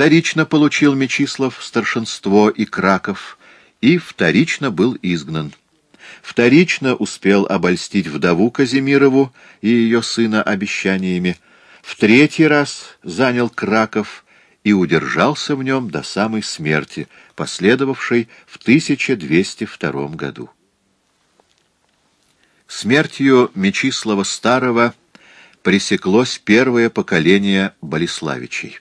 Вторично получил Мечислав старшинство и Краков, и вторично был изгнан. Вторично успел обольстить вдову Казимирову и ее сына обещаниями, в третий раз занял Краков и удержался в нем до самой смерти, последовавшей в 1202 году. Смертью Мечислава Старого пресеклось первое поколение Болеславичей.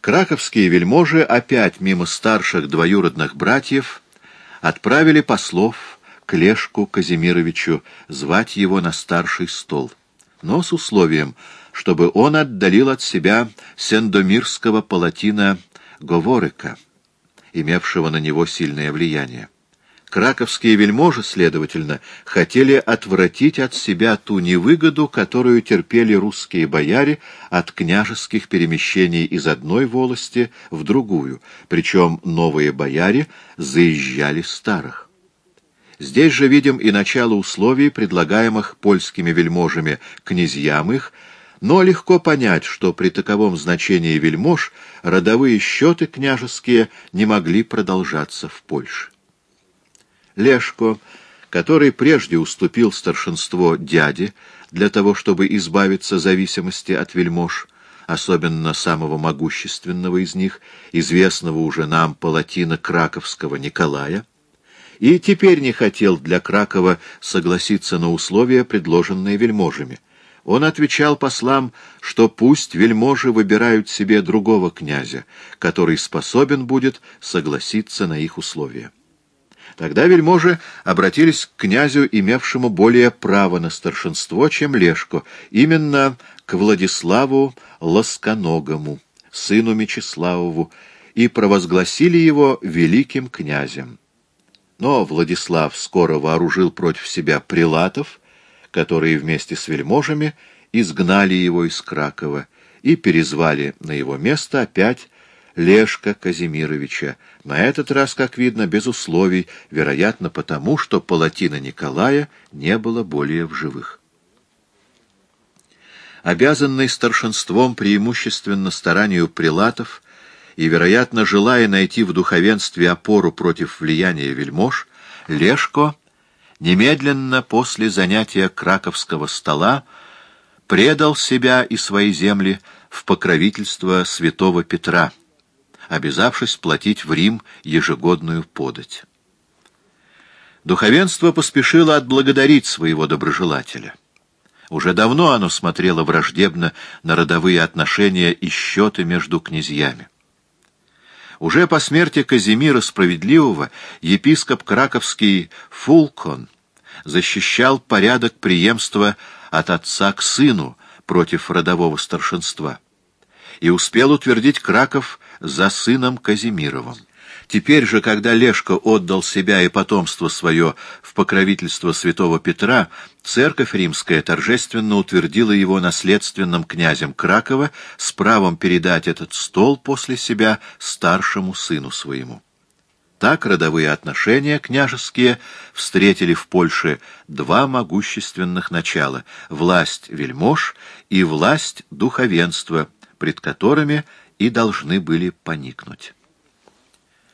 Краковские вельможи опять мимо старших двоюродных братьев отправили послов к Лешку Казимировичу звать его на старший стол, но с условием, чтобы он отдалил от себя сендомирского палатина Говорыка, имевшего на него сильное влияние. Краковские вельможи, следовательно, хотели отвратить от себя ту невыгоду, которую терпели русские бояре от княжеских перемещений из одной волости в другую, причем новые бояре заезжали старых. Здесь же видим и начало условий, предлагаемых польскими вельможами князьям их, но легко понять, что при таковом значении вельмож родовые счеты княжеские не могли продолжаться в Польше. Лешко, который прежде уступил старшинство дяде для того, чтобы избавиться зависимости от вельмож, особенно самого могущественного из них, известного уже нам палатина Краковского Николая, и теперь не хотел для Кракова согласиться на условия, предложенные вельможами. Он отвечал послам, что пусть вельможи выбирают себе другого князя, который способен будет согласиться на их условия. Тогда вельможи обратились к князю, имевшему более право на старшинство, чем Лешко, именно к Владиславу Лосконогому, сыну Мечиславову, и провозгласили его великим князем. Но Владислав скоро вооружил против себя прилатов, которые вместе с вельможами изгнали его из Кракова и перезвали на его место опять Лешка Казимировича, на этот раз, как видно, без условий, вероятно, потому, что палатина Николая не было более в живых. Обязанный старшинством преимущественно старанию прилатов и, вероятно, желая найти в духовенстве опору против влияния вельмож, Лешко немедленно после занятия краковского стола предал себя и свои земли в покровительство святого Петра, обязавшись платить в Рим ежегодную подать. Духовенство поспешило отблагодарить своего доброжелателя. Уже давно оно смотрело враждебно на родовые отношения и счеты между князьями. Уже по смерти Казимира Справедливого епископ Краковский Фулкон защищал порядок преемства от отца к сыну против родового старшинства и успел утвердить Краков за сыном Казимировым. Теперь же, когда Лешко отдал себя и потомство свое в покровительство святого Петра, церковь римская торжественно утвердила его наследственным князем Кракова с правом передать этот стол после себя старшему сыну своему. Так родовые отношения княжеские встретили в Польше два могущественных начала — власть вельмож и власть духовенства, пред которыми и должны были поникнуть.